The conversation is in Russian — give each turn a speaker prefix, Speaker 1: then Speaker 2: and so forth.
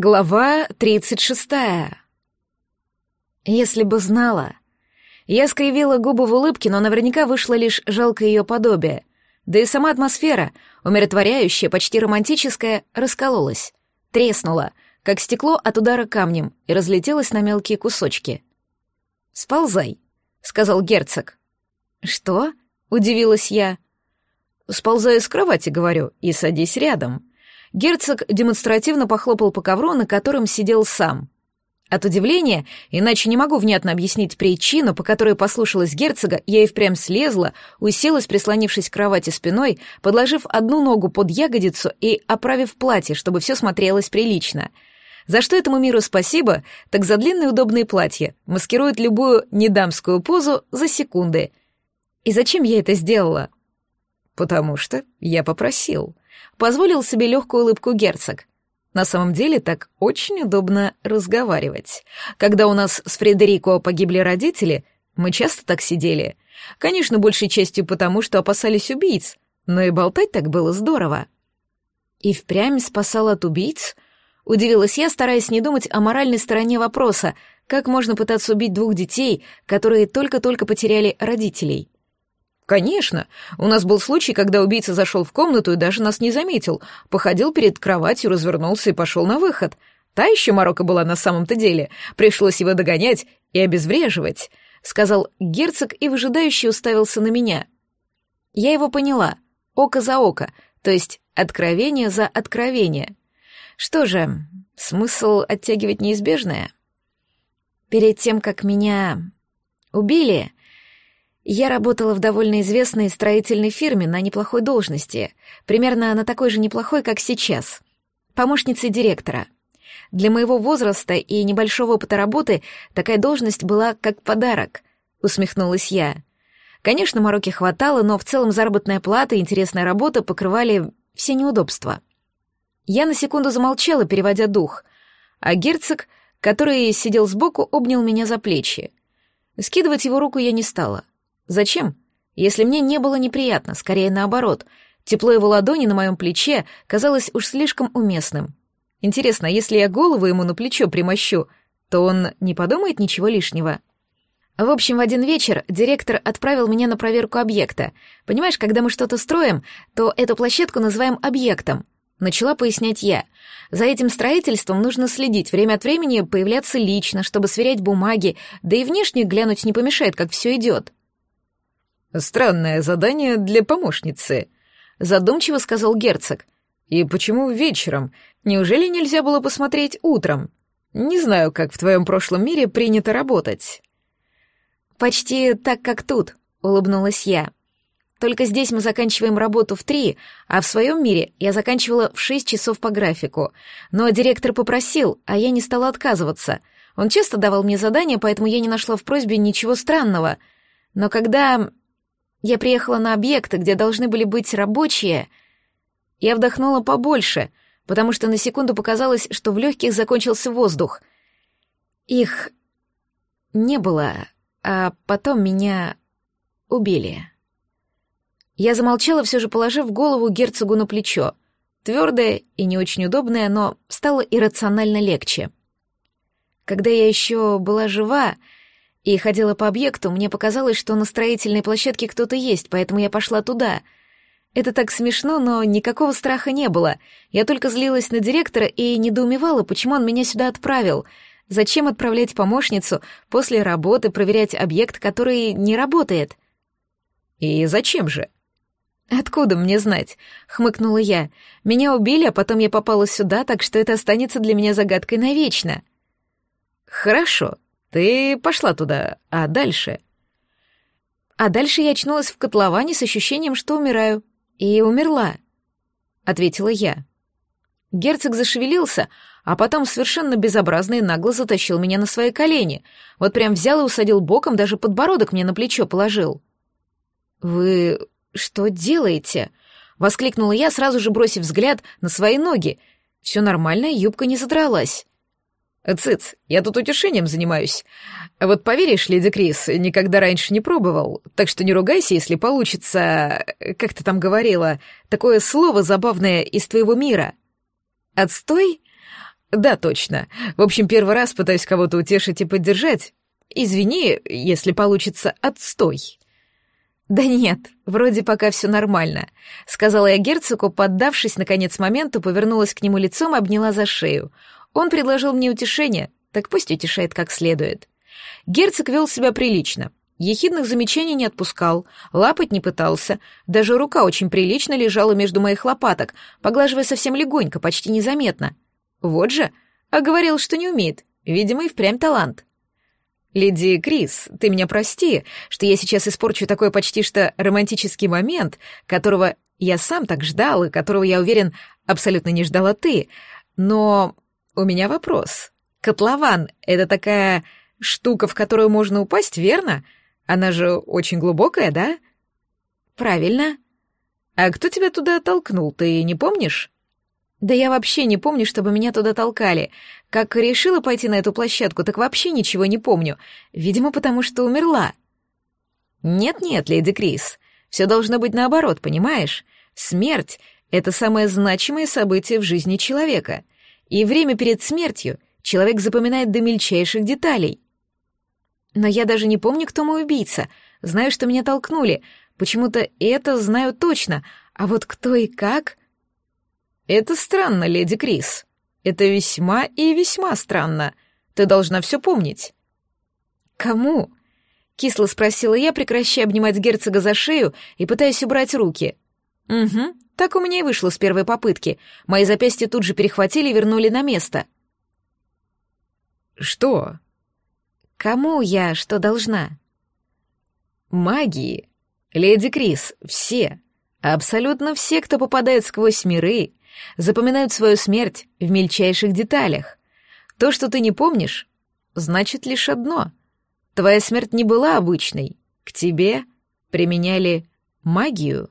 Speaker 1: Глава тридцать шестая. Если бы знала. Я скривила губы в улыбке, но наверняка вышло лишь жалкое ее подобие. Да и сама атмосфера, умиротворяющая, почти романтическая, раскололась. Треснула, как стекло от удара камнем, и разлетелась на мелкие кусочки. «Сползай», — сказал герцог. «Что?» — удивилась я. «Сползай с кровати, говорю, и садись рядом», Герцог демонстративно похлопал по ковру, на котором сидел сам. От удивления, иначе не могу внятно объяснить причину, по которой послушалась герцога, я и впрямь слезла, уселась, прислонившись к кровати спиной, подложив одну ногу под ягодицу и оправив платье, чтобы все смотрелось прилично. За что этому миру спасибо, так за длинные удобные платья, маскируют любую недамскую позу за секунды. И зачем я это сделала? Потому что я попросил позволил себе легкую улыбку герцог. На самом деле так очень удобно разговаривать. Когда у нас с Фредерико погибли родители, мы часто так сидели. Конечно, большей частью потому, что опасались убийц, но и болтать так было здорово. И впрямь спасал от убийц? Удивилась я, стараясь не думать о моральной стороне вопроса, как можно пытаться убить двух детей, которые только-только потеряли родителей. «Конечно. У нас был случай, когда убийца зашел в комнату и даже нас не заметил. Походил перед кроватью, развернулся и пошел на выход. Та еще морока была на самом-то деле. Пришлось его догонять и обезвреживать», — сказал герцог и выжидающе уставился на меня. Я его поняла. Око за око, то есть откровение за откровение. Что же, смысл оттягивать неизбежное? Перед тем, как меня убили, я работала в довольно известной строительной фирме на неплохой должности, примерно на такой же неплохой, как сейчас. Помощницей директора. Для моего возраста и небольшого опыта работы такая должность была как подарок, усмехнулась я. Конечно, мороки хватало, но в целом заработная плата и интересная работа покрывали все неудобства. Я на секунду замолчала, переводя дух, а герцог, который сидел сбоку, обнял меня за плечи. Скидывать его руку я не стала — Зачем? Если мне не было неприятно, скорее наоборот. Тепло его ладони на моем плече казалось уж слишком уместным. Интересно, если я голову ему на плечо примощу, то он не подумает ничего лишнего. В общем, в один вечер директор отправил меня на проверку объекта. Понимаешь, когда мы что-то строим, то эту площадку называем объектом. Начала пояснять я. За этим строительством нужно следить, время от времени появляться лично, чтобы сверять бумаги, да и внешне глянуть не помешает, как все идет. «Странное задание для помощницы», — задумчиво сказал герцог. «И почему вечером? Неужели нельзя было посмотреть утром? Не знаю, как в твоем прошлом мире принято работать». «Почти так, как тут», — улыбнулась я. «Только здесь мы заканчиваем работу в три, а в своем мире я заканчивала в шесть часов по графику. Но директор попросил, а я не стала отказываться. Он часто давал мне задания, поэтому я не нашла в просьбе ничего странного. Но когда я приехала на объекты, где должны были быть рабочие. Я вдохнула побольше, потому что на секунду показалось, что в легких закончился воздух. Их не было, а потом меня убили. Я замолчала, все же положив голову герцогу на плечо. Твердое и не очень удобное, но стало иррационально легче. Когда я еще была жива, и ходила по объекту, мне показалось, что на строительной площадке кто-то есть, поэтому я пошла туда. Это так смешно, но никакого страха не было. Я только злилась на директора и недоумевала, почему он меня сюда отправил. Зачем отправлять помощницу после работы проверять объект, который не работает? И зачем же? «Откуда мне знать?» — хмыкнула я. «Меня убили, а потом я попала сюда, так что это останется для меня загадкой навечно». «Хорошо», ты пошла туда, а дальше? А дальше я очнулась в котловане с ощущением, что умираю. И умерла, — ответила я. Герцог зашевелился, а потом совершенно безобразно и нагло затащил меня на свои колени. Вот прям взял и усадил боком, даже подбородок мне на плечо положил. «Вы что делаете?» — воскликнула я, сразу же бросив взгляд на свои ноги. Все нормально, юбка не задралась. «Цыц, я тут утешением занимаюсь. Вот поверишь, леди Крис, никогда раньше не пробовал, так что не ругайся, если получится, как ты там говорила, такое слово забавное из твоего мира». «Отстой? Да, точно. В общем, первый раз пытаюсь кого-то утешить и поддержать. Извини, если получится отстой. Да нет, вроде пока все нормально, сказала я герцогу, поддавшись наконец моменту, повернулась к нему лицом и обняла за шею. Он предложил мне утешение, так пусть утешает как следует. Герцог вел себя прилично. Ехидных замечаний не отпускал, лапать не пытался, даже рука очень прилично лежала между моих лопаток, поглаживая совсем легонько, почти незаметно. Вот же, а говорил, что не умеет, видимо, и впрямь талант. «Леди Крис, ты меня прости, что я сейчас испорчу такой почти что романтический момент, которого я сам так ждал и которого, я уверен, абсолютно не ждала ты. Но у меня вопрос. Котлован — это такая штука, в которую можно упасть, верно? Она же очень глубокая, да? Правильно. А кто тебя туда толкнул, ты не помнишь? Да я вообще не помню, чтобы меня туда толкали. Как решила пойти на эту площадку, так вообще ничего не помню. Видимо, потому что умерла. Нет-нет, леди Крис, все должно быть наоборот, понимаешь? Смерть — это самое значимое событие в жизни человека. И время перед смертью человек запоминает до мельчайших деталей. Но я даже не помню, кто мой убийца. Знаю, что меня толкнули. Почему-то это знаю точно. А вот кто и как... Это странно, леди Крис. Это весьма и весьма странно. Ты должна все помнить. Кому? Кисло спросила я, прекращая обнимать герцога за шею и пытаясь убрать руки. Угу, так у меня и вышло с первой попытки. Мои запястья тут же перехватили и вернули на место. Что? Кому я что должна? Магии. Леди Крис, все, абсолютно все, кто попадает сквозь миры, запоминают свою смерть в мельчайших деталях. То, что ты не помнишь, значит лишь одно. Твоя смерть не была обычной. К тебе применяли магию.